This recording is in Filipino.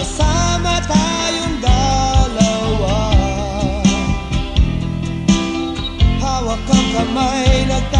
Magkasama tayong dalawa. Hawak ang kamay, nagtatapos